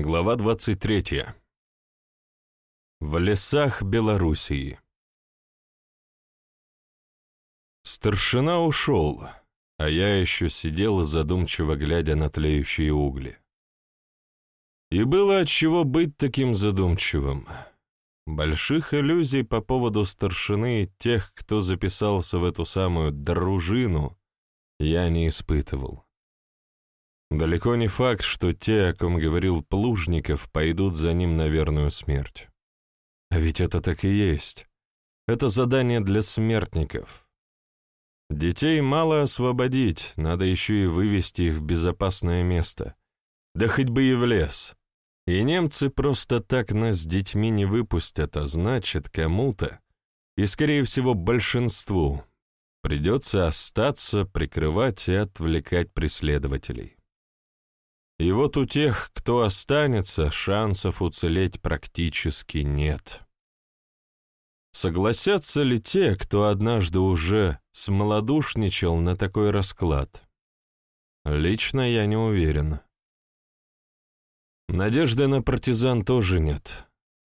Глава 23. В лесах Белоруссии. Старшина ушел, а я еще сидел, задумчиво глядя на тлеющие угли. И было от чего быть таким задумчивым. Больших иллюзий по поводу старшины и тех, кто записался в эту самую дружину, я не испытывал. Далеко не факт, что те, о ком говорил Плужников, пойдут за ним на верную смерть. А ведь это так и есть. Это задание для смертников. Детей мало освободить, надо еще и вывести их в безопасное место. Да хоть бы и в лес. И немцы просто так нас с детьми не выпустят, а значит, кому-то, и, скорее всего, большинству, придется остаться, прикрывать и отвлекать преследователей. И вот у тех, кто останется, шансов уцелеть практически нет. Согласятся ли те, кто однажды уже смолодушничал на такой расклад? Лично я не уверен. Надежды на партизан тоже нет.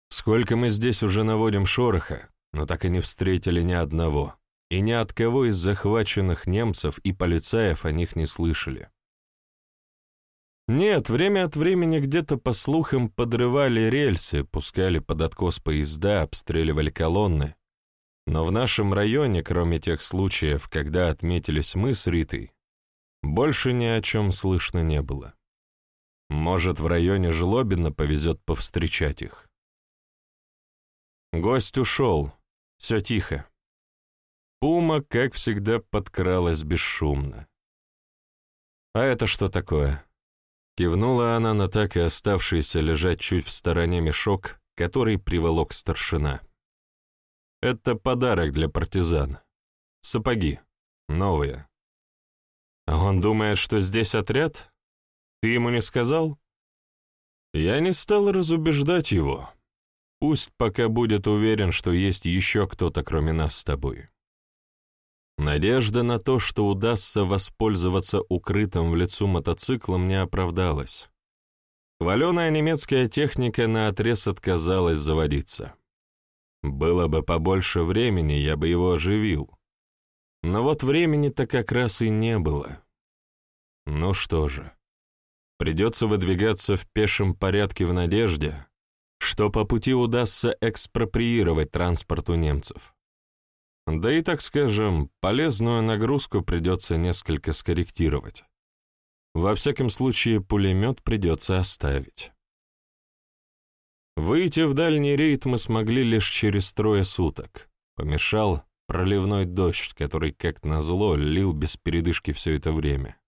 Сколько мы здесь уже наводим шороха, но так и не встретили ни одного, и ни от кого из захваченных немцев и полицаев о них не слышали. Нет, время от времени где-то, по слухам, подрывали рельсы, пускали под откос поезда, обстреливали колонны. Но в нашем районе, кроме тех случаев, когда отметились мы с Ритой, больше ни о чем слышно не было. Может, в районе Жлобина повезет повстречать их. Гость ушел. Все тихо. Пума, как всегда, подкралась бесшумно. А это что такое? Кивнула она на так и оставшийся лежать чуть в стороне мешок, который приволок старшина. «Это подарок для партизан. Сапоги. Новые. А он думает, что здесь отряд? Ты ему не сказал?» Я не стал разубеждать его. Пусть пока будет уверен, что есть еще кто-то, кроме нас с тобой. Надежда на то, что удастся воспользоваться укрытым в лицу мотоциклом, не оправдалась. Хваленая немецкая техника наотрез отказалась заводиться. Было бы побольше времени, я бы его оживил. Но вот времени-то как раз и не было. Ну что же, придется выдвигаться в пешем порядке в надежде, что по пути удастся экспроприировать транспорт у немцев. Да и, так скажем, полезную нагрузку придется несколько скорректировать. Во всяком случае, пулемет придется оставить. Выйти в дальний рейд мы смогли лишь через трое суток. Помешал проливной дождь, который, как назло, лил без передышки все это время.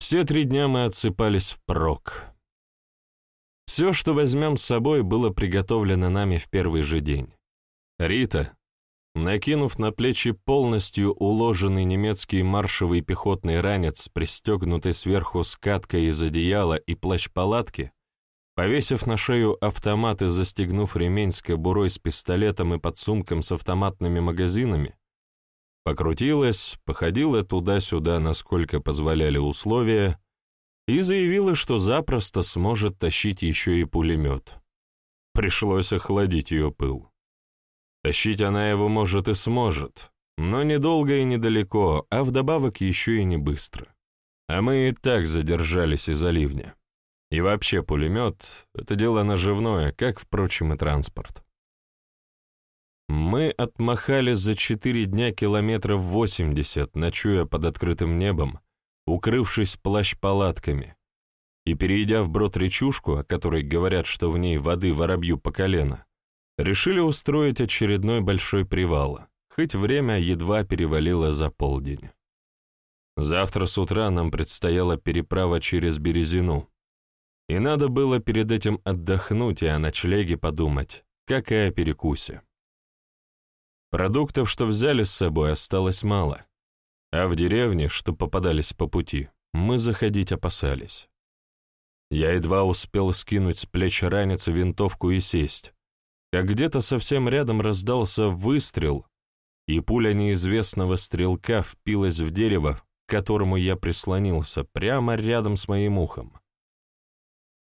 Все три дня мы отсыпались впрок. Все, что возьмем с собой, было приготовлено нами в первый же день. Рита, Накинув на плечи полностью уложенный немецкий маршевый пехотный ранец, пристегнутый сверху скаткой из одеяла и плащ-палатки, повесив на шею автомат и застегнув ремень с кобурой с пистолетом и подсумком с автоматными магазинами, покрутилась, походила туда-сюда, насколько позволяли условия, и заявила, что запросто сможет тащить еще и пулемет. Пришлось охладить ее пыл. Тащить она его, может, и сможет, но недолго и недалеко, а вдобавок еще и не быстро. А мы и так задержались из-за ливня. И вообще пулемет — это дело наживное, как, впрочем, и транспорт. Мы отмахали за четыре дня километров восемьдесят, ночуя под открытым небом, укрывшись плащ-палатками, и, перейдя в брод речушку, о которой говорят, что в ней воды воробью по колено, решили устроить очередной большой привал, хоть время едва перевалило за полдень. Завтра с утра нам предстояла переправа через Березину, и надо было перед этим отдохнуть и о ночлеге подумать, как и о перекусе. Продуктов, что взяли с собой, осталось мало, а в деревне, что попадались по пути, мы заходить опасались. Я едва успел скинуть с плеч ранец винтовку и сесть, как где-то совсем рядом раздался выстрел, и пуля неизвестного стрелка впилась в дерево, к которому я прислонился, прямо рядом с моим ухом.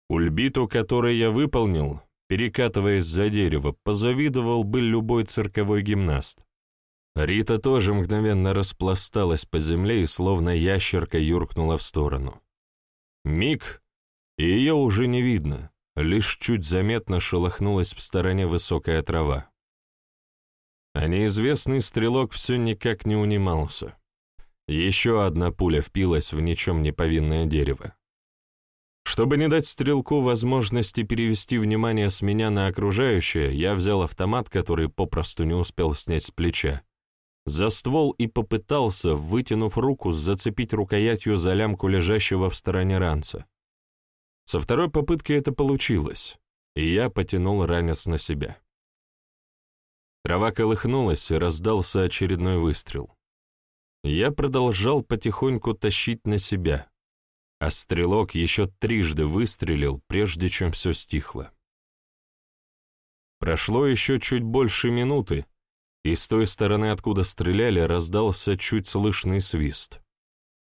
Кульбит Биту, который я выполнил, перекатываясь за дерево, позавидовал бы любой цирковой гимнаст. Рита тоже мгновенно распласталась по земле и словно ящерка юркнула в сторону. Миг, и ее уже не видно, лишь чуть заметно шелохнулась в стороне высокая трава. А неизвестный стрелок все никак не унимался. Еще одна пуля впилась в ничем не повинное дерево. Чтобы не дать стрелку возможности перевести внимание с меня на окружающее, я взял автомат, который попросту не успел снять с плеча, за ствол и попытался, вытянув руку, зацепить рукоятью за лямку лежащего в стороне ранца. Со второй попытки это получилось, и я потянул ранец на себя. Трава колыхнулась, и раздался очередной выстрел. Я продолжал потихоньку тащить на себя, а стрелок еще трижды выстрелил, прежде чем все стихло. Прошло еще чуть больше минуты, и с той стороны, откуда стреляли, раздался чуть слышный свист.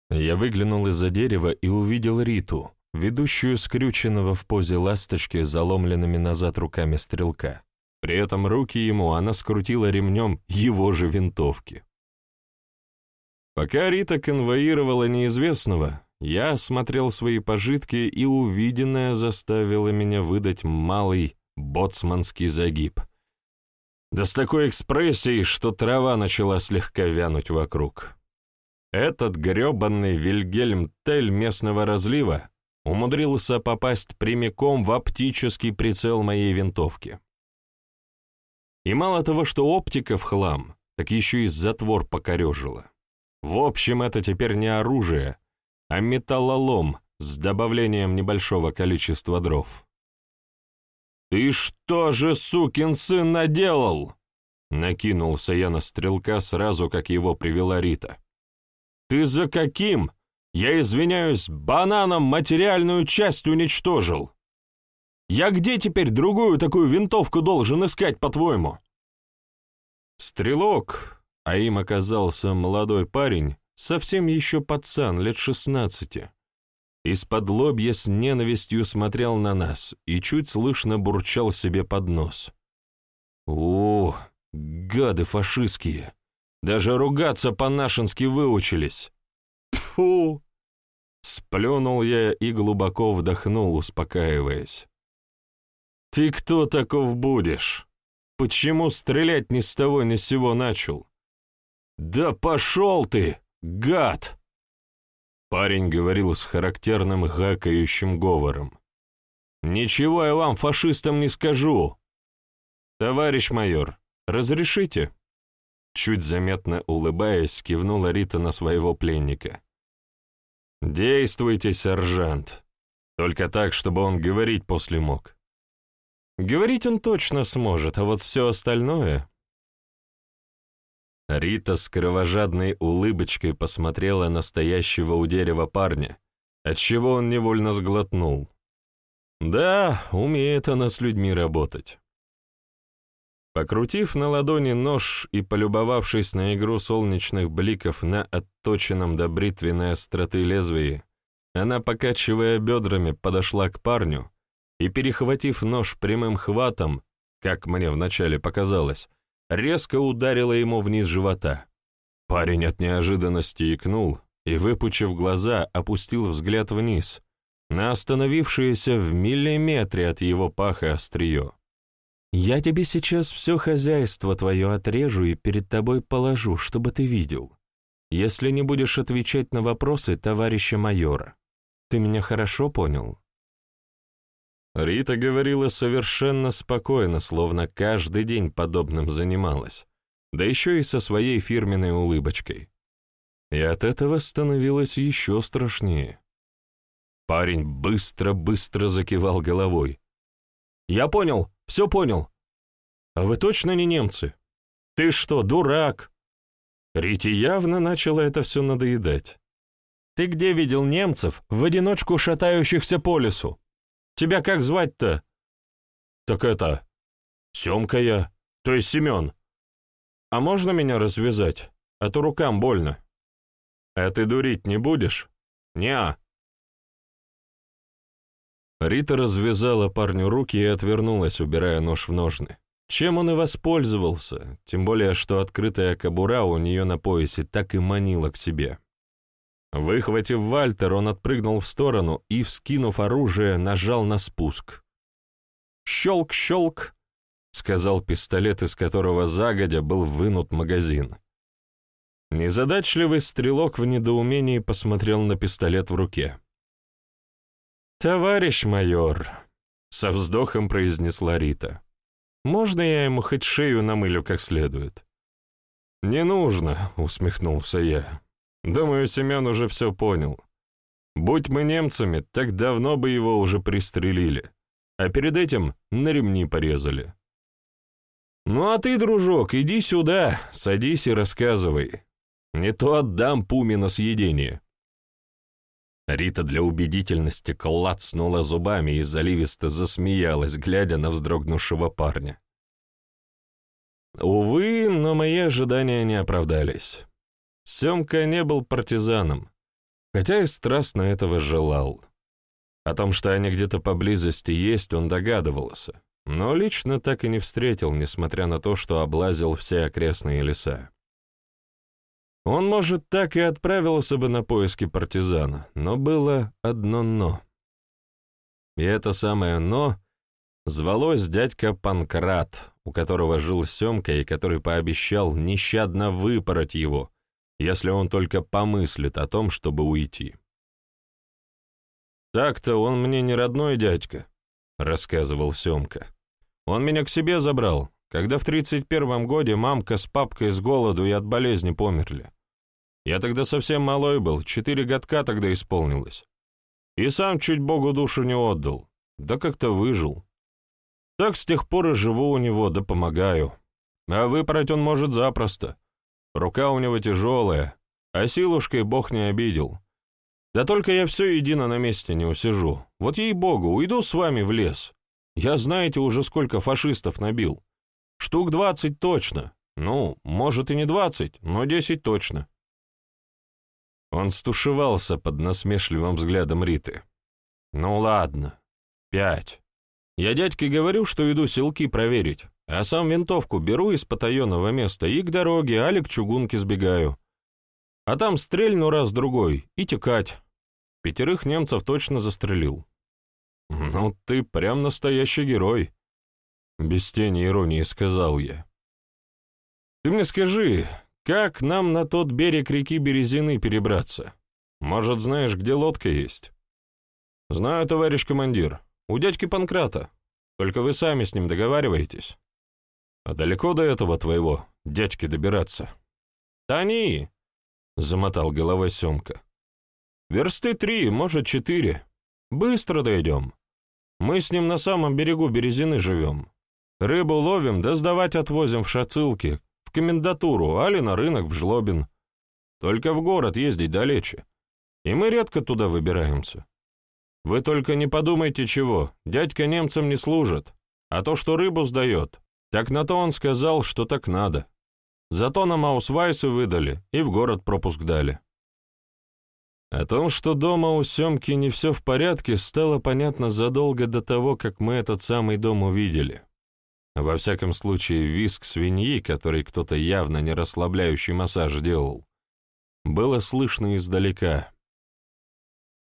Я выглянул из-за дерева и увидел Риту, ведущую скрюченного в позе ласточки заломленными назад руками стрелка. При этом руки ему она скрутила ремнем его же винтовки. Пока Рита конвоировала неизвестного, я осмотрел свои пожитки, и увиденное заставило меня выдать малый боцманский загиб — да с такой экспрессией, что трава начала слегка вянуть вокруг. Этот грёбаный Вильгельм Тель местного разлива умудрился попасть прямиком в оптический прицел моей винтовки. И мало того, что оптика в хлам, так еще и затвор покорежила. В общем, это теперь не оружие, а металлолом с добавлением небольшого количества дров. «Ты что же, сукин сын, наделал?» Накинулся я на стрелка сразу, как его привела Рита. «Ты за каким? Я извиняюсь, бананом материальную часть уничтожил. Я где теперь другую такую винтовку должен искать, по-твоему?» Стрелок, а им оказался молодой парень, совсем еще пацан, лет шестнадцати, из-под лобья с ненавистью смотрел на нас и чуть слышно бурчал себе под нос. «О, гады фашистские! Даже ругаться по-нашенски выучились!» Фу! Сплюнул я и глубоко вдохнул, успокаиваясь. «Ты кто таков будешь? Почему стрелять ни с того ни с сего начал?» «Да пошел ты, гад!» Парень говорил с характерным гакающим говором. «Ничего я вам, фашистам, не скажу!» «Товарищ майор, разрешите?» Чуть заметно улыбаясь, кивнула Рита на своего пленника. «Действуйте, сержант. Только так, чтобы он говорить после мог». «Говорить он точно сможет, а вот все остальное...» Рита с кровожадной улыбочкой посмотрела на стоящего у дерева парня, отчего он невольно сглотнул. Да, умеет она с людьми работать. Покрутив на ладони нож и полюбовавшись на игру солнечных бликов на отточенном до бритвенной остроты лезвии, она, покачивая бедрами, подошла к парню и, перехватив нож прямым хватом, как мне вначале показалось, резко ударила ему вниз живота. Парень от неожиданности икнул и, выпучив глаза, опустил взгляд вниз, на остановившееся в миллиметре от его паха острие. «Я тебе сейчас все хозяйство твое отрежу и перед тобой положу, чтобы ты видел, если не будешь отвечать на вопросы товарища майора. Ты меня хорошо понял?» Рита говорила совершенно спокойно, словно каждый день подобным занималась, да еще и со своей фирменной улыбочкой. И от этого становилось еще страшнее. Парень быстро-быстро закивал головой. «Я понял, все понял. А вы точно не немцы? Ты что, дурак?» Рите явно начало это все надоедать. «Ты где видел немцев, в одиночку шатающихся по лесу? Тебя как звать-то?» «Так это... Семка я, то есть Семен. А можно меня развязать? А то рукам больно». «А ты дурить не будешь?» «Не-а». Рита развязала парню руки и отвернулась, убирая нож в ножны. Чем он и воспользовался, тем более, что открытая кобура у нее на поясе так и манила к себе. Выхватив Вальтер, он отпрыгнул в сторону и, вскинув оружие, нажал на спуск. «Щелк-щелк!» — сказал пистолет, из которого загодя был вынут магазин. Незадачливый стрелок в недоумении посмотрел на пистолет в руке. «Товарищ майор», — со вздохом произнесла Рита, — «можно я ему хоть шею намылю как следует?» «Не нужно», — усмехнулся я. «Думаю, Семен уже все понял. Будь мы немцами, так давно бы его уже пристрелили, а перед этим на ремни порезали». «Ну а ты, дружок, иди сюда, садись и рассказывай. Не то отдам Пуме на съедение». Рита для убедительности клацнула зубами и заливисто засмеялась, глядя на вздрогнувшего парня. Увы, но мои ожидания не оправдались. Семка не был партизаном, хотя и страстно этого желал. О том, что они где-то поблизости есть, он догадывался, но лично так и не встретил, несмотря на то, что облазил все окрестные леса. Он, может, так и отправился бы на поиски партизана, но было одно «но». И это самое «но» звалось дядька Панкрат, у которого жил Семка и который пообещал нещадно выпороть его, если он только помыслит о том, чтобы уйти. «Так-то он мне не родной дядька», — рассказывал Семка. «Он меня к себе забрал, когда в тридцать первом годе мамка с папкой с голоду и от болезни померли. Я тогда совсем малой был, четыре годка тогда исполнилось. И сам чуть Богу душу не отдал, да как-то выжил. Так с тех пор и живу у него, да помогаю. А выпороть он может запросто. Рука у него тяжелая, а силушкой Бог не обидел. Да только я все едино на месте не усижу. Вот ей-богу, уйду с вами в лес. Я, знаете, уже сколько фашистов набил. Штук двадцать точно. Ну, может и не двадцать, но десять точно. Он стушевался под насмешливым взглядом Риты. «Ну ладно, пять. Я дядьке говорю, что иду селки проверить, а сам винтовку беру из потаенного места и к дороге, али к чугунке сбегаю. А там стрельну раз-другой и текать. Пятерых немцев точно застрелил». «Ну, ты прям настоящий герой», — без тени иронии сказал я. «Ты мне скажи, как нам на тот берег реки Березины перебраться? Может, знаешь, где лодка есть? Знаю, товарищ командир. У дядьки Панкрата. Только вы сами с ним договариваетесь. А далеко до этого твоего дядьки добираться? Тони! Замотал головой Семка. Версты три, может, четыре. Быстро дойдем. Мы с ним на самом берегу Березины живем. Рыбу ловим, да сдавать отвозим в шацилки, в комендатуру, али на рынок в Жлобин. Только в город ездить далече. И мы редко туда выбираемся. Вы только не подумайте чего, дядька немцам не служит, а то, что рыбу сдает, так на то он сказал, что так надо. Зато нам аусвайсы выдали и в город пропуск дали. О том, что дома у Семки не все в порядке, стало понятно задолго до того, как мы этот самый дом увидели. Во всяком случае, виск свиньи, который кто-то явно не расслабляющий массаж делал, было слышно издалека.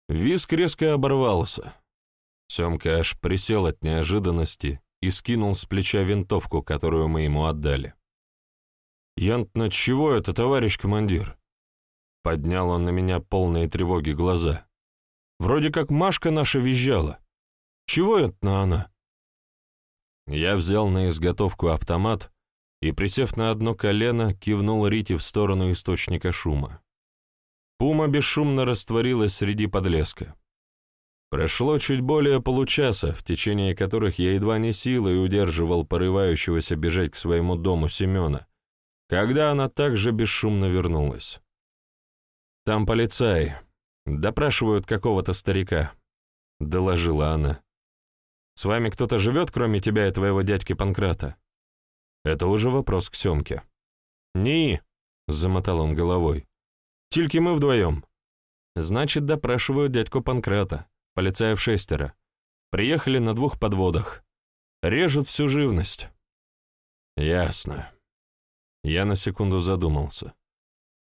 Виск резко оборвался. Семка аж присел от неожиданности и скинул с плеча винтовку, которую мы ему отдали. «Янт, на чего это, товарищ командир?» Поднял он на меня полные тревоги глаза. «Вроде как Машка наша визжала. Чего это на она?» Я взял на изготовку автомат и, присев на одно колено, кивнул Рите в сторону источника шума. Пума бесшумно растворилась среди подлеска. Прошло чуть более получаса, в течение которых я едва не силой удерживал порывающегося бежать к своему дому Семена, когда она также бесшумно вернулась. «Там полицаи. Допрашивают какого-то старика», — доложила она. С вами кто-то живет, кроме тебя и твоего дядьки Панкрата?» Это уже вопрос к Семке. «Не», — замотал он головой. «Тільки мы вдвоем». «Значит, допрашивают дядьку Панкрата, полицаев шестеро. Приехали на двух подводах. Режут всю живность». «Ясно». Я на секунду задумался.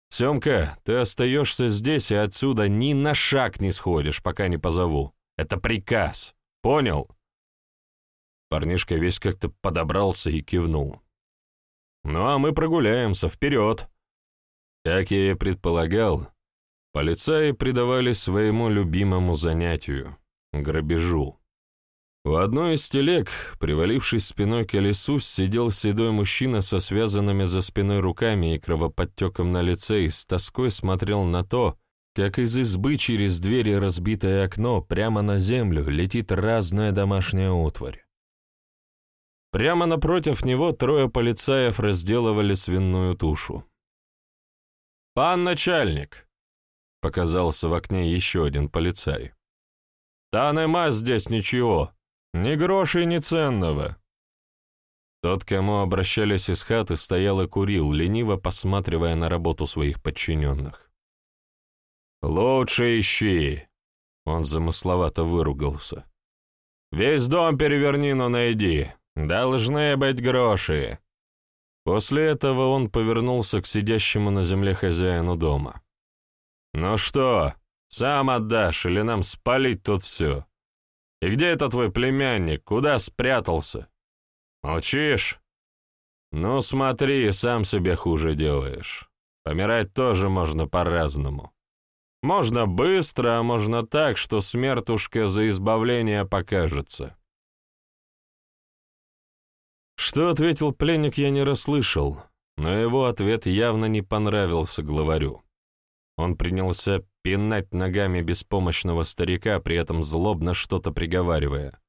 «Семка, ты остаешься здесь и отсюда ни на шаг не сходишь, пока не позову. Это приказ. Понял?» Парнишка весь как-то подобрался и кивнул. «Ну а мы прогуляемся, вперед!» Как я и предполагал, полицаи предавались своему любимому занятию — грабежу. У одной из телег, привалившись спиной к колесу, сидел седой мужчина со связанными за спиной руками и кровоподтеком на лице и с тоской смотрел на то, как из избы через двери разбитое окно прямо на землю летит разная домашняя утварь. Прямо напротив него трое полицаев разделывали свиную тушу. «Пан начальник!» — показался в окне еще один полицай. «Та здесь ничего, ни грошей, ни ценного». Тот, к кому обращались из хаты, стоял и курил, лениво посматривая на работу своих подчиненных. «Лучше ищи!» — он замысловато выругался. «Весь дом переверни, но найди. Должны быть гроши!» После этого он повернулся к сидящему на земле хозяину дома. «Ну что, сам отдашь или нам спалить тут все? И где это твой племянник? Куда спрятался? Молчишь? Ну смотри, сам себе хуже делаешь. Помирать тоже можно по-разному. Можно быстро, а можно так, что смертушка за избавление покажется. Что ответил пленник, я не расслышал, но его ответ явно не понравился главарю. Он принялся пинать ногами беспомощного старика, при этом злобно что-то приговаривая.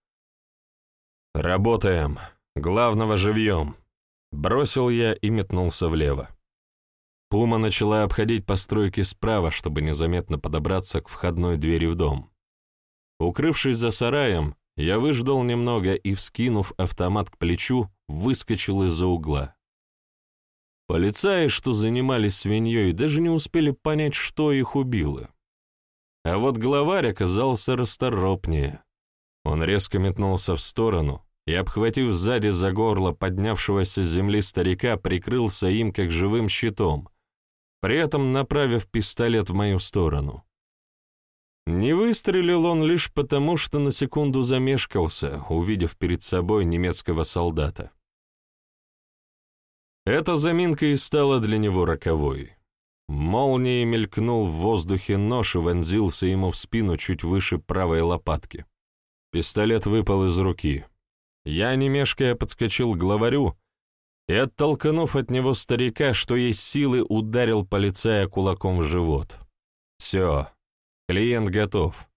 «Работаем. Главного живьем!» Бросил я и метнулся влево. Пума начала обходить постройки справа, чтобы незаметно подобраться к входной двери в дом. Укрывшись за сараем, я выждал немного и, вскинув автомат к плечу, выскочил из-за угла. Полицаи, что занимались свиньей, даже не успели понять, что их убило. А вот главарь оказался расторопнее. Он резко метнулся в сторону и, обхватив сзади за горло поднявшегося с земли старика, прикрылся им как живым щитом, при этом направив пистолет в мою сторону. Не выстрелил он лишь потому, что на секунду замешкался, увидев перед собой немецкого солдата. Эта заминка и стала для него роковой. Молнией мелькнул в воздухе нож и вонзился ему в спину чуть выше правой лопатки. Пистолет выпал из руки. Я, не мешкая, подскочил к главарю и, оттолкнув от него старика, что есть силы, ударил полицая кулаком в живот. Все, Клиент готов.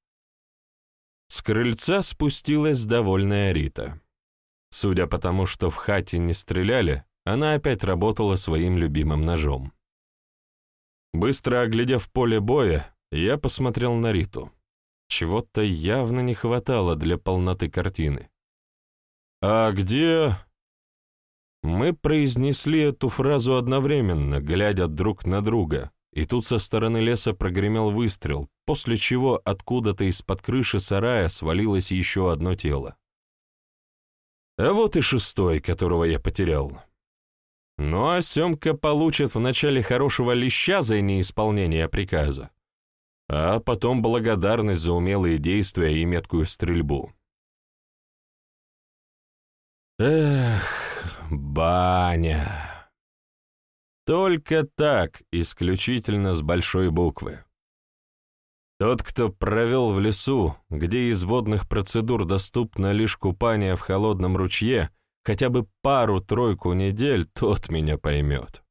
С крыльца спустилась довольная Рита. Судя по тому, что в хате не стреляли, она опять работала своим любимым ножом. Быстро оглядев поле боя, я посмотрел на Риту. Чего-то явно не хватало для полноты картины. «А где...» Мы произнесли эту фразу одновременно, глядя друг на друга, и тут со стороны леса прогремел выстрел, после чего откуда-то из-под крыши сарая свалилось еще одно тело. А вот и шестой, которого я потерял. Ну а Семка получит вначале хорошего леща за неисполнение приказа, а потом благодарность за умелые действия и меткую стрельбу. Эх, баня. Только так, исключительно с большой буквы. Тот, кто провел в лесу, где из водных процедур доступно лишь купание в холодном ручье, хотя бы пару-тройку недель, тот меня поймет.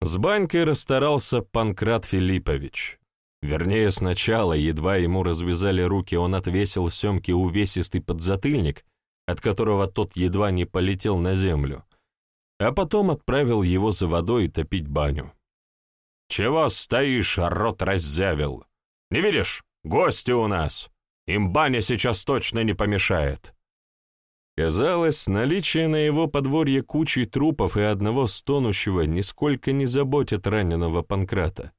С банькой расстарался Панкрат Филиппович. Вернее, сначала, едва ему развязали руки, он отвесил Семке увесистый подзатыльник, от которого тот едва не полетел на землю, а потом отправил его за водой топить баню. «Чего стоишь, рот раззявил? Не видишь, гости у нас. Им баня сейчас точно не помешает». Казалось, наличие на его подворье кучи трупов и одного стонущего нисколько не заботит раненого Панкрата.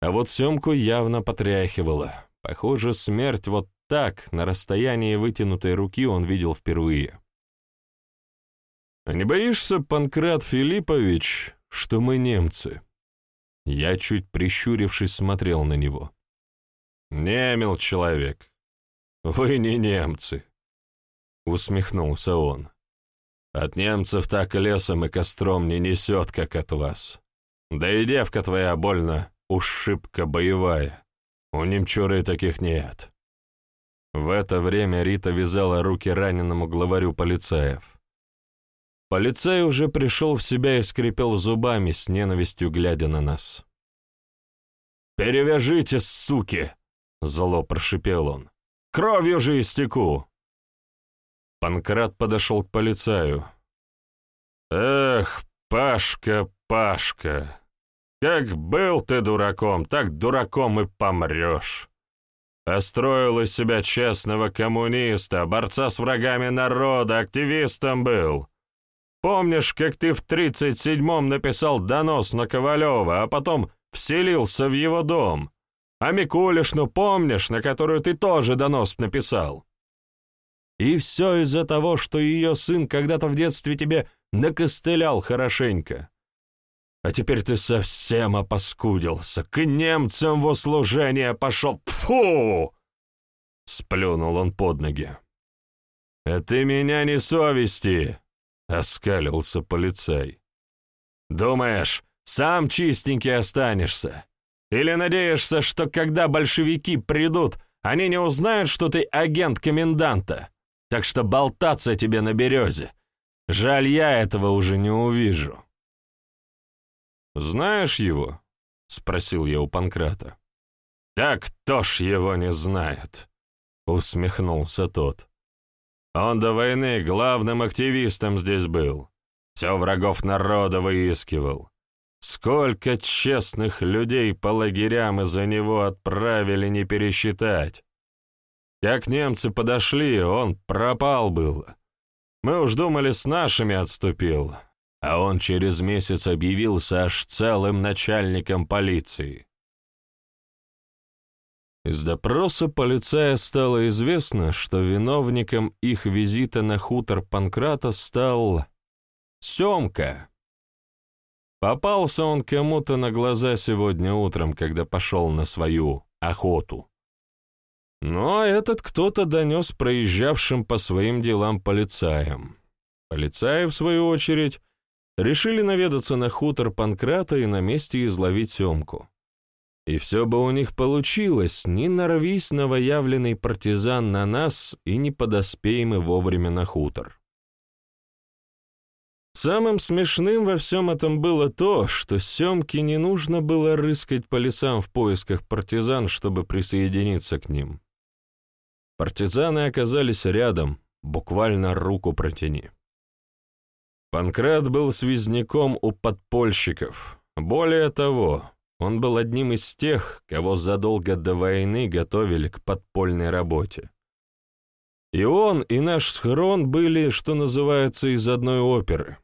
А вот Семку явно потряхивало. Похоже, смерть вот так, на расстоянии вытянутой руки он видел впервые. «А не боишься, Панкрат Филиппович, что мы немцы?» Я, чуть прищурившись, смотрел на него. «Немел человек. Вы не немцы», — усмехнулся он. «От немцев так лесом и костром не несет, как от вас. Да и девка твоя больно ушибка боевая. У немчуры таких нет». В это время Рита вязала руки раненому главарю полицаев. Полицай уже пришел в себя и скрипел зубами, с ненавистью глядя на нас. «Перевяжите, суки!» — зло прошипел он. «Кровью же истеку!» Панкрат подошел к полицаю. «Эх, Пашка, Пашка, как был ты дураком, так дураком и помрешь!» Построил из себя честного коммуниста, борца с врагами народа, активистом был. Помнишь, как ты в 37-м написал донос на Ковалева, а потом вселился в его дом? А Микулишну помнишь, на которую ты тоже донос написал? И все из-за того, что ее сын когда-то в детстве тебе накостылял хорошенько. А теперь ты совсем опаскудился, к немцам в услужение пошел. Фу! Сплюнул он под ноги. «А ты меня не совести!» — оскалился полицай. «Думаешь, сам чистенький останешься? Или надеешься, что когда большевики придут, они не узнают, что ты агент коменданта? Так что болтаться тебе на березе. Жаль, я этого уже не увижу». «Знаешь его?» — спросил я у Панкрата. «Так кто ж его не знает?» — усмехнулся тот. Он до войны главным активистом здесь был. Все врагов народа выискивал. Сколько честных людей по лагерям из-за него отправили не пересчитать. Как немцы подошли, он пропал был. Мы уж думали, с нашими отступил, а он через месяц объявился аж целым начальником полиции. Из допроса полицая стало известно, что виновником их визита на хутор Панкрата стал Семка. Попался он кому-то на глаза сегодня утром, когда пошел на свою охоту. Но этот кто-то донес проезжавшим по своим делам полицаям. Полицаи, в свою очередь, решили наведаться на хутор Панкрата и на месте изловить Семку. И все бы у них получилось, не нарвись новоявленный партизан на нас, и не подоспеем мы вовремя на хутор. Самым смешным во всем этом было то, что Семке не нужно было рыскать по лесам в поисках партизан, чтобы присоединиться к ним. Партизаны оказались рядом, буквально руку протяни. Панкрат был связняком у подпольщиков. Более того, он был одним из тех, кого задолго до войны готовили к подпольной работе. И он, и наш схрон были, что называется, из одной оперы.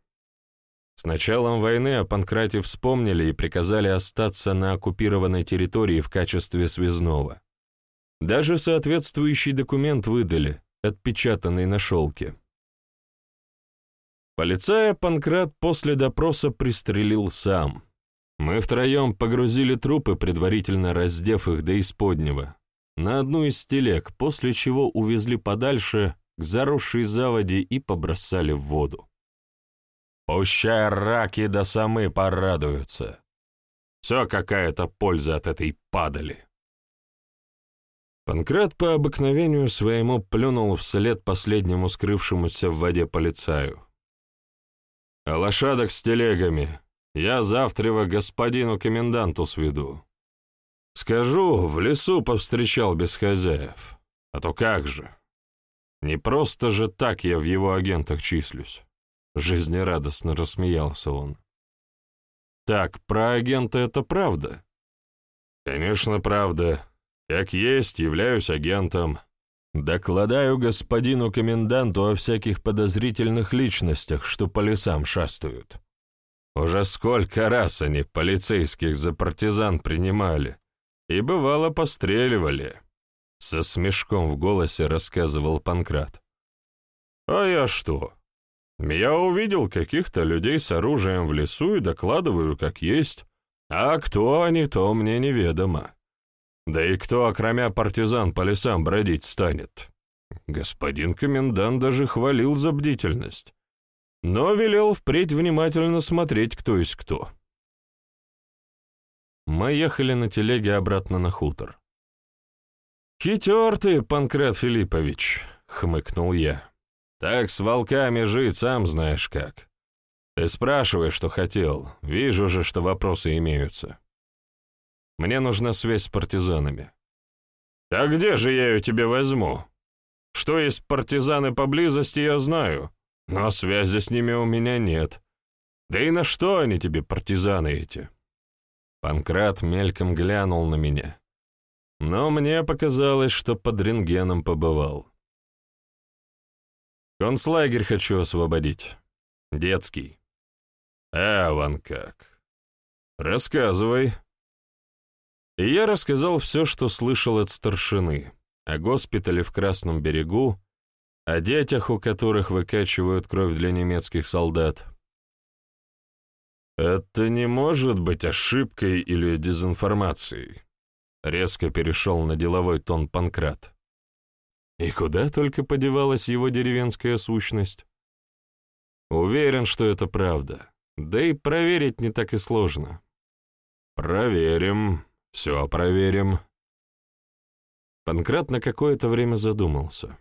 С началом войны о Панкрате вспомнили и приказали остаться на оккупированной территории в качестве связного. Даже соответствующий документ выдали, отпечатанный на шелке. Полицая Панкрат после допроса пристрелил сам — мы втроем погрузили трупы, предварительно раздев их до исподнего, на одну из телег, после чего увезли подальше к заросшей заводе и побросали в воду. Пущай раки до самы порадуются. Все какая-то польза от этой падали. Панкрат по обыкновению своему плюнул вслед последнему скрывшемуся в воде полицаю. «А лошадок с телегами я завтра господину коменданту сведу. Скажу, в лесу повстречал без хозяев. А то как же? Не просто же так я в его агентах числюсь. Жизнерадостно рассмеялся он. Так, про агента это правда? Конечно, правда. Как есть, являюсь агентом. Докладаю господину коменданту о всяких подозрительных личностях, что по лесам шастают. Уже сколько раз они полицейских за партизан принимали и, бывало, постреливали. Со смешком в голосе рассказывал Панкрат. «А я что? Я увидел каких-то людей с оружием в лесу и докладываю, как есть. А кто они, то мне неведомо. Да и кто, окромя партизан, по лесам бродить станет? Господин комендант даже хвалил за бдительность, но велел впредь внимательно смотреть, кто есть кто. Мы ехали на телеге обратно на хутор. «Хитер ты, Панкрат Филиппович», — хмыкнул я. «Так с волками жить, сам знаешь как. Ты спрашивай, что хотел. Вижу же, что вопросы имеются. Мне нужна связь с партизанами». «А где же я ее тебе возьму? Что есть партизаны поблизости, я знаю, но связи с ними у меня нет. Да и на что они тебе, партизаны эти?» Панкрат мельком глянул на меня. Но мне показалось, что под рентгеном побывал. Концлагерь хочу освободить. Детский. А, как. Рассказывай. И я рассказал все, что слышал от старшины, о госпитале в Красном берегу, о детях, у которых выкачивают кровь для немецких солдат. Это не может быть ошибкой или дезинформацией. Резко перешел на деловой тон Панкрат. И куда только подевалась его деревенская сущность? Уверен, что это правда. Да и проверить не так и сложно. Проверим, все проверим. Панкрат на какое-то время задумался.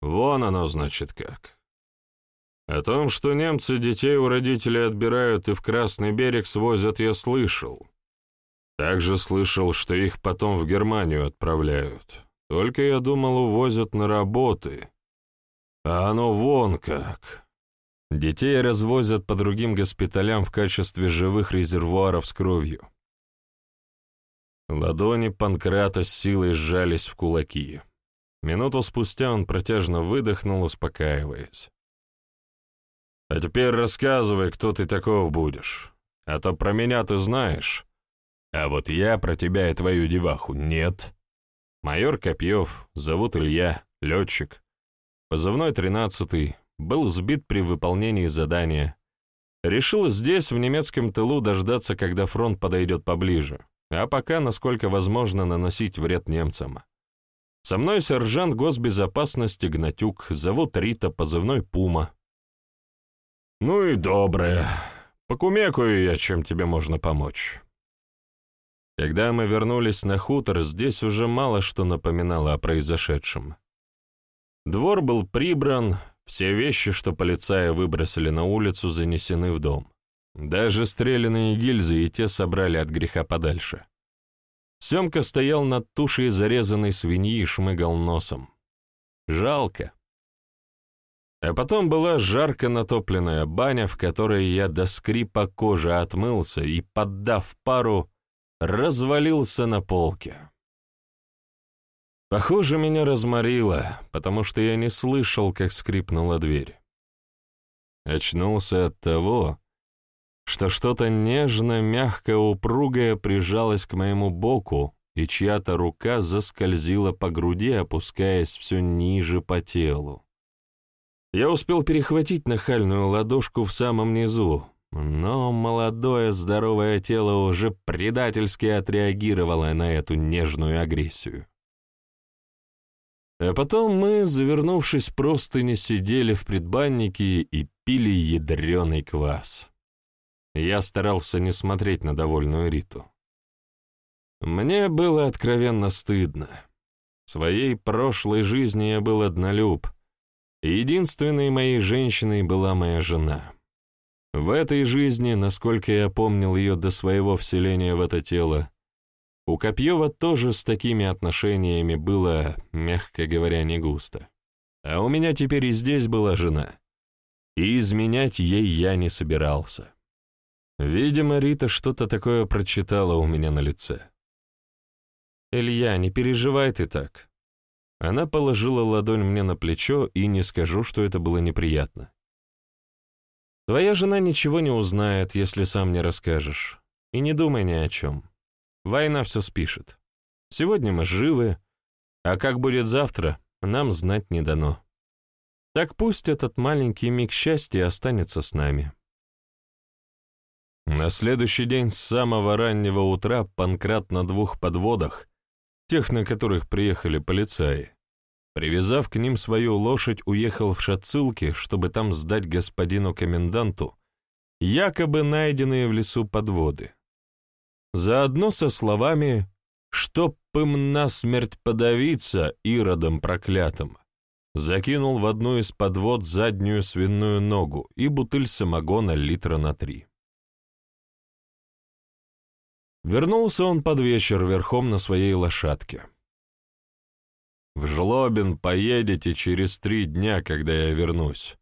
Вон оно, значит, как. О том, что немцы детей у родителей отбирают и в Красный берег свозят, я слышал. Также слышал, что их потом в Германию отправляют. Только я думал, увозят на работы. А оно вон как. Детей развозят по другим госпиталям в качестве живых резервуаров с кровью. Ладони Панкрата с силой сжались в кулаки. Минуту спустя он протяжно выдохнул, успокаиваясь. «А теперь рассказывай, кто ты таков будешь. А то про меня ты знаешь, а вот я про тебя и твою деваху нет. Майор Копьев, зовут Илья, летчик. Позывной тринадцатый, был сбит при выполнении задания. Решил здесь, в немецком тылу, дождаться, когда фронт подойдет поближе, а пока, насколько возможно, наносить вред немцам. Со мной сержант госбезопасности Гнатюк, зовут Рита, позывной Пума. Ну и доброе. Покумекаю я, чем тебе можно помочь. Когда мы вернулись на хутор, здесь уже мало что напоминало о произошедшем. Двор был прибран, все вещи, что полицаи выбросили на улицу, занесены в дом. Даже стрелянные гильзы и те собрали от греха подальше. Семка стоял над тушей зарезанной свиньи и шмыгал носом. Жалко. А потом была жарко натопленная баня, в которой я до скрипа кожи отмылся и, поддав пару, развалился на полке. Похоже, меня разморило, потому что я не слышал, как скрипнула дверь. Очнулся от того, что что-то нежно, мягко, упругое прижалось к моему боку, и чья-то рука заскользила по груди, опускаясь все ниже по телу. Я успел перехватить нахальную ладошку в самом низу, но молодое здоровое тело уже предательски отреагировало на эту нежную агрессию. А потом мы, завернувшись просто не сидели в предбаннике и пили ядреный квас. Я старался не смотреть на довольную Риту. Мне было откровенно стыдно. В своей прошлой жизни я был однолюб, единственной моей женщиной была моя жена. В этой жизни, насколько я помнил ее до своего вселения в это тело, у Копьева тоже с такими отношениями было, мягко говоря, не густо. А у меня теперь и здесь была жена. И изменять ей я не собирался. Видимо, Рита что-то такое прочитала у меня на лице. «Илья, не переживай ты так». Она положила ладонь мне на плечо, и не скажу, что это было неприятно. Твоя жена ничего не узнает, если сам не расскажешь. И не думай ни о чем. Война все спишет. Сегодня мы живы, а как будет завтра, нам знать не дано. Так пусть этот маленький миг счастья останется с нами. На следующий день с самого раннего утра Панкрат на двух подводах, тех, на которых приехали полицаи, привязав к ним свою лошадь, уехал в Шацилки, чтобы там сдать господину коменданту якобы найденные в лесу подводы. Заодно со словами «Чтоб им насмерть подавиться иродом проклятым», закинул в одну из подвод заднюю свиную ногу и бутыль самогона литра на три. Вернулся он под вечер верхом на своей лошадке. «В Жлобин поедете через три дня, когда я вернусь».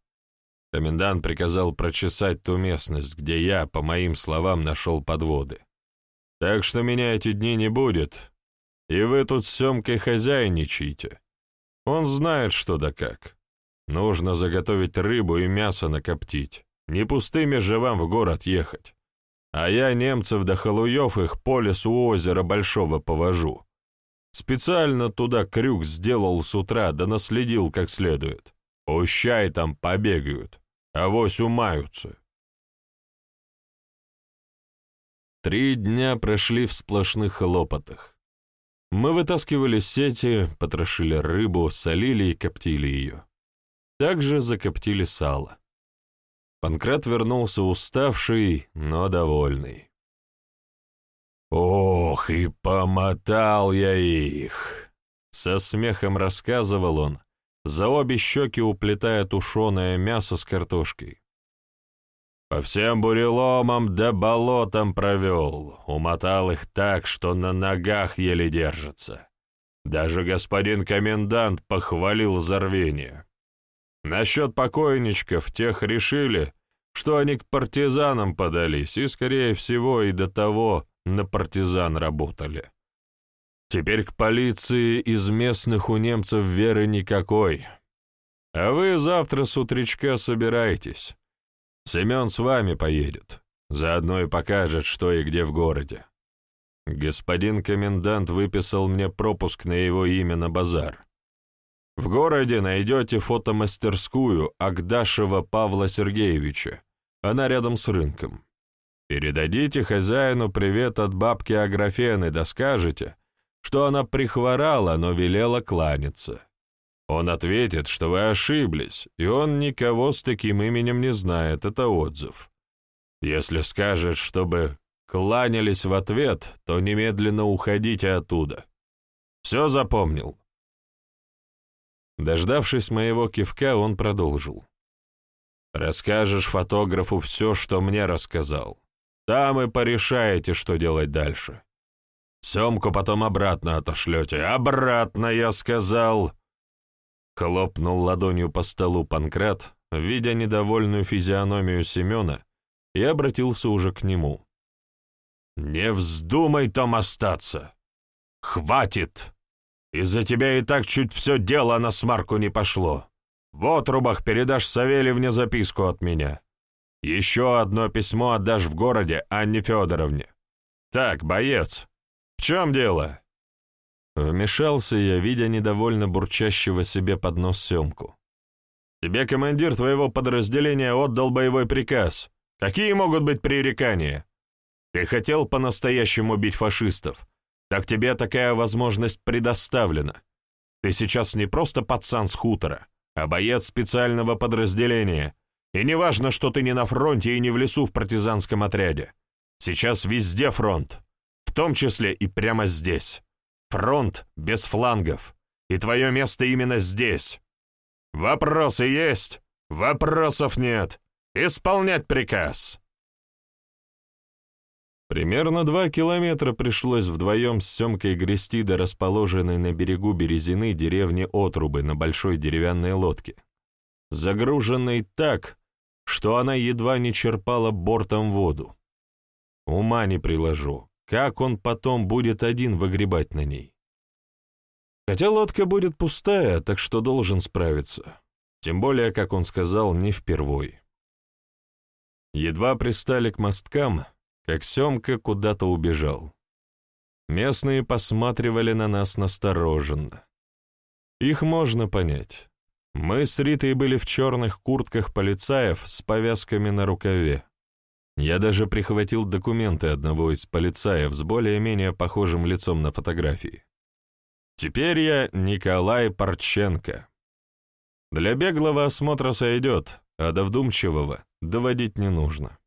Комендант приказал прочесать ту местность, где я, по моим словам, нашел подводы. Так что меня эти дни не будет, и вы тут с Семкой хозяйничаете. Он знает, что да как. Нужно заготовить рыбу и мясо накоптить. Не пустыми же вам в город ехать. А я немцев до халуев их по лесу озера Большого повожу. Специально туда крюк сделал с утра, да наследил как следует. Пущай там побегают, авось умаются. Три дня прошли в сплошных хлопотах. Мы вытаскивали сети, потрошили рыбу, солили и коптили ее. Также закоптили сало. Панкрат вернулся уставший, но довольный. «Ох, и помотал я их!» Со смехом рассказывал он, за обе щеки уплетая тушеное мясо с картошкой. По всем буреломам да болотам провел, умотал их так, что на ногах еле держатся. Даже господин комендант похвалил за рвение. Насчет покойничков тех решили, что они к партизанам подались, и, скорее всего, и до того на партизан работали. Теперь к полиции из местных у немцев веры никакой. А вы завтра с утречка собирайтесь. Семен с вами поедет, заодно и покажет, что и где в городе. Господин комендант выписал мне пропуск на его имя на базар. В городе найдете фотомастерскую Агдашева Павла Сергеевича. Она рядом с рынком. Передадите хозяину привет от бабки Аграфены, да скажете, что она прихворала, но велела кланяться. Он ответит, что вы ошиблись, и он никого с таким именем не знает, это отзыв. Если скажет, чтобы кланялись в ответ, то немедленно уходите оттуда. Все запомнил. Дождавшись моего кивка, он продолжил. «Расскажешь фотографу все, что мне рассказал. Там и порешаете, что делать дальше. Семку потом обратно отошлете. Обратно, я сказал!» Хлопнул ладонью по столу Панкрат, видя недовольную физиономию Семена, и обратился уже к нему. «Не вздумай там остаться! Хватит!» Из-за тебя и так чуть все дело на смарку не пошло. Вот рубах передашь Савельевне записку от меня. Еще одно письмо отдашь в городе Анне Федоровне. Так, боец, в чем дело?» Вмешался я, видя недовольно бурчащего себе под нос Семку. «Тебе командир твоего подразделения отдал боевой приказ. Какие могут быть пререкания? Ты хотел по-настоящему бить фашистов, так тебе такая возможность предоставлена. Ты сейчас не просто пацан с хутора, а боец специального подразделения. И не важно, что ты не на фронте и не в лесу в партизанском отряде. Сейчас везде фронт, в том числе и прямо здесь. Фронт без флангов, и твое место именно здесь. Вопросы есть? Вопросов нет. Исполнять приказ. Примерно два километра пришлось вдвоем с Семкой грести до расположенной на берегу Березины деревни Отрубы на большой деревянной лодке, загруженной так, что она едва не черпала бортом воду. Ума не приложу, как он потом будет один выгребать на ней. Хотя лодка будет пустая, так что должен справиться. Тем более, как он сказал, не впервой. Едва пристали к мосткам — как Семка куда-то убежал. местные посматривали на нас настороженно. Их можно понять. Мы с Ритой были в черных куртках полицаев с повязками на рукаве. Я даже прихватил документы одного из полицаев с более-менее похожим лицом на фотографии. Теперь я Николай Парченко. Для беглого осмотра сойдет, а до вдумчивого доводить не нужно.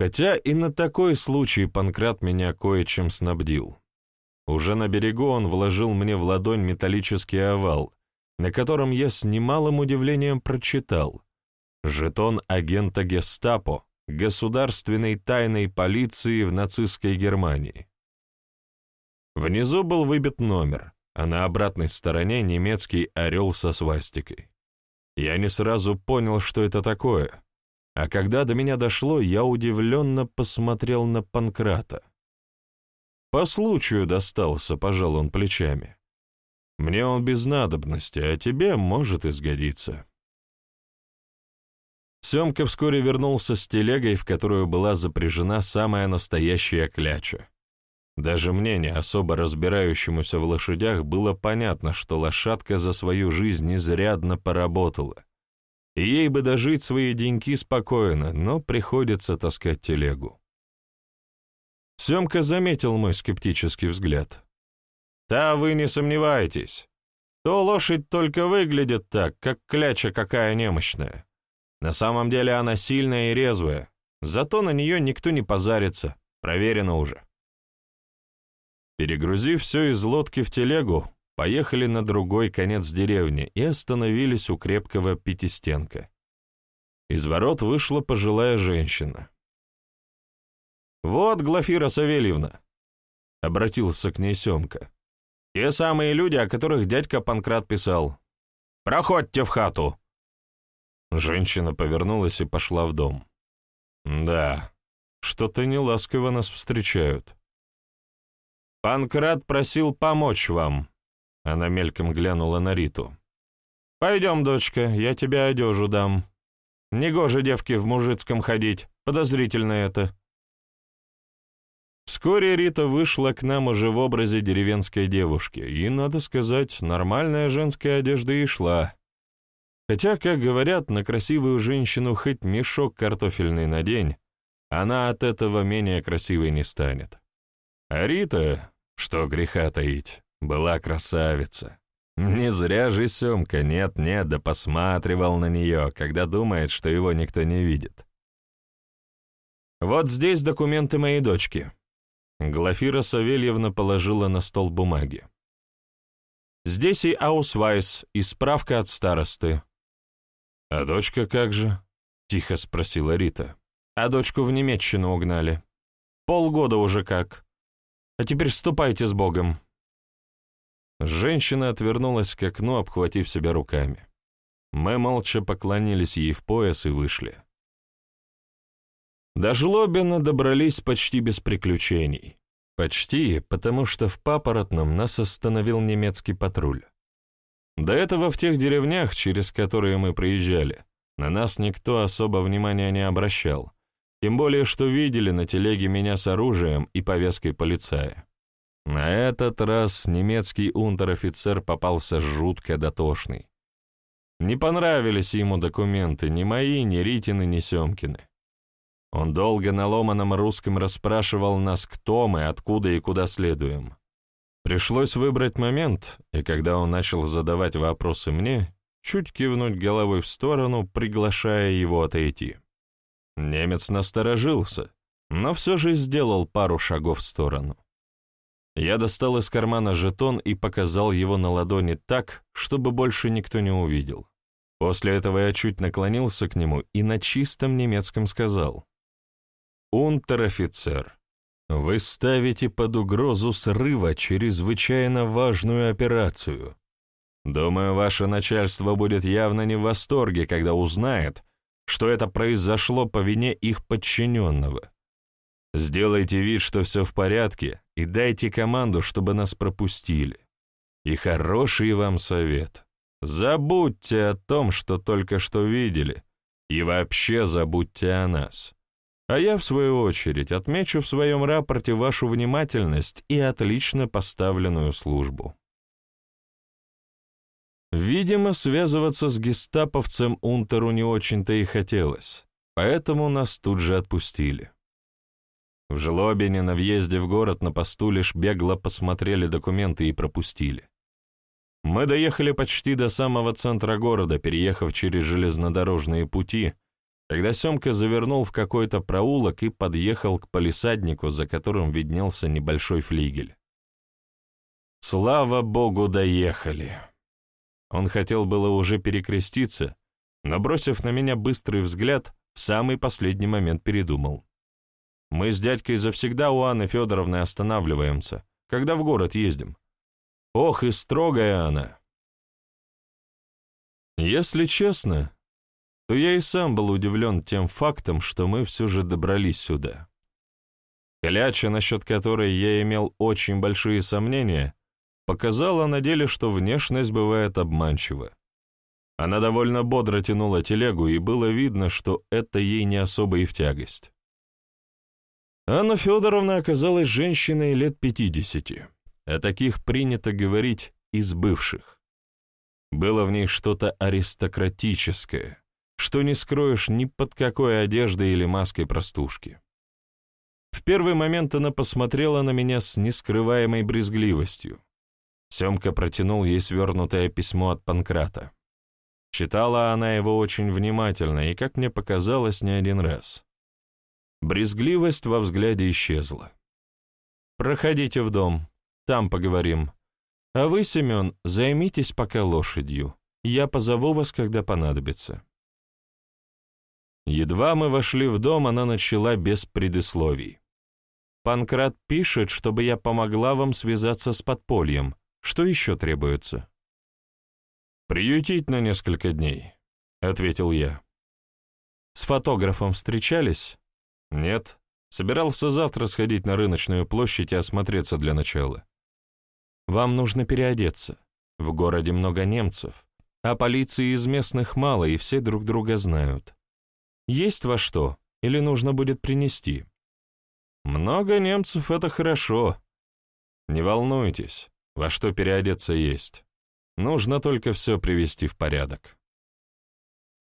Хотя и на такой случай Панкрат меня кое-чем снабдил. Уже на берегу он вложил мне в ладонь металлический овал, на котором я с немалым удивлением прочитал «Жетон агента гестапо, государственной тайной полиции в нацистской Германии». Внизу был выбит номер, а на обратной стороне немецкий орел со свастикой. Я не сразу понял, что это такое, а когда до меня дошло, я удивленно посмотрел на Панкрата. По случаю достался, пожал он плечами. Мне он без надобности, а тебе может изгодиться. Семка вскоре вернулся с телегой, в которую была запряжена самая настоящая кляча. Даже мне, не особо разбирающемуся в лошадях, было понятно, что лошадка за свою жизнь изрядно поработала. Ей бы дожить свои деньки спокойно, но приходится таскать телегу. Семка заметил мой скептический взгляд. «Да вы не сомневайтесь. То лошадь только выглядит так, как кляча какая немощная. На самом деле она сильная и резвая, зато на нее никто не позарится, проверено уже». Перегрузив все из лодки в телегу, поехали на другой конец деревни и остановились у крепкого пятистенка. Из ворот вышла пожилая женщина. «Вот, Глафира Савельевна», — обратился к ней Семка, — «те самые люди, о которых дядька Панкрат писал. Проходьте в хату». Женщина повернулась и пошла в дом. «Да, что-то неласково нас встречают». «Панкрат просил помочь вам», — она мельком глянула на Риту. «Пойдем, дочка, я тебе одежу дам. Негоже девке в мужицком ходить, подозрительно это». Вскоре Рита вышла к нам уже в образе деревенской девушки, и, надо сказать, нормальная женская одежда и шла. Хотя, как говорят, на красивую женщину хоть мешок картофельный надень, она от этого менее красивой не станет. А Рита, что греха таить, была красавица. Не зря же Семка нет-нет да посматривал на нее, когда думает, что его никто не видит. «Вот здесь документы моей дочки», Глафира Савельевна положила на стол бумаги. «Здесь и аусвайс, и справка от старосты». «А дочка как же?» — тихо спросила Рита. «А дочку в Немеччину угнали. Полгода уже как. А теперь ступайте с Богом». Женщина отвернулась к окну, обхватив себя руками. Мы молча поклонились ей в пояс и вышли. До Жлобина добрались почти без приключений. Почти, потому что в Папоротном нас остановил немецкий патруль. До этого в тех деревнях, через которые мы проезжали, на нас никто особо внимания не обращал, тем более что видели на телеге меня с оружием и повязкой полицая. На этот раз немецкий унтер-офицер попался жутко дотошный. Не понравились ему документы ни мои, ни Ритины, ни Семкины. Он долго на ломаном русском расспрашивал нас, кто мы, откуда и куда следуем. Пришлось выбрать момент, и когда он начал задавать вопросы мне, чуть кивнуть головой в сторону, приглашая его отойти. Немец насторожился, но все же сделал пару шагов в сторону. Я достал из кармана жетон и показал его на ладони так, чтобы больше никто не увидел. После этого я чуть наклонился к нему и на чистом немецком сказал «Унтер-офицер, вы ставите под угрозу срыва чрезвычайно важную операцию. Думаю, ваше начальство будет явно не в восторге, когда узнает, что это произошло по вине их подчиненного. Сделайте вид, что все в порядке, и дайте команду, чтобы нас пропустили. И хороший вам совет. Забудьте о том, что только что видели, и вообще забудьте о нас. А я, в свою очередь, отмечу в своем рапорте вашу внимательность и отлично поставленную службу. Видимо, связываться с гестаповцем Унтеру не очень-то и хотелось, поэтому нас тут же отпустили. В Жлобине на въезде в город на посту лишь бегло посмотрели документы и пропустили. Мы доехали почти до самого центра города, переехав через железнодорожные пути, когда Семка завернул в какой-то проулок и подъехал к палисаднику, за которым виднелся небольшой флигель. Слава богу, доехали. Он хотел было уже перекреститься, но, бросив на меня быстрый взгляд, в самый последний момент передумал. Мы с дядькой завсегда у Анны Федоровны останавливаемся, когда в город ездим. Ох и строгая она. Если честно, то я и сам был удивлен тем фактом, что мы все же добрались сюда. Кляча, насчет которой я имел очень большие сомнения, показала на деле, что внешность бывает обманчива. Она довольно бодро тянула телегу, и было видно, что это ей не особо и в тягость. Анна Федоровна оказалась женщиной лет пятидесяти. О таких принято говорить из бывших. Было в ней что-то аристократическое, что не скроешь ни под какой одеждой или маской простушки. В первый момент она посмотрела на меня с нескрываемой брезгливостью. Семка протянул ей свернутое письмо от Панкрата. Читала она его очень внимательно и, как мне показалось, не один раз. Брезгливость во взгляде исчезла. «Проходите в дом, там поговорим. А вы, Семен, займитесь пока лошадью. Я позову вас, когда понадобится». Едва мы вошли в дом, она начала без предисловий. «Панкрат пишет, чтобы я помогла вам связаться с подпольем. Что еще требуется?» «Приютить на несколько дней», — ответил я. «С фотографом встречались?» «Нет. Собирался завтра сходить на рыночную площадь и осмотреться для начала». «Вам нужно переодеться. В городе много немцев, а полиции из местных мало, и все друг друга знают. Есть во что, или нужно будет принести?» «Много немцев — это хорошо. Не волнуйтесь, во что переодеться есть. Нужно только все привести в порядок».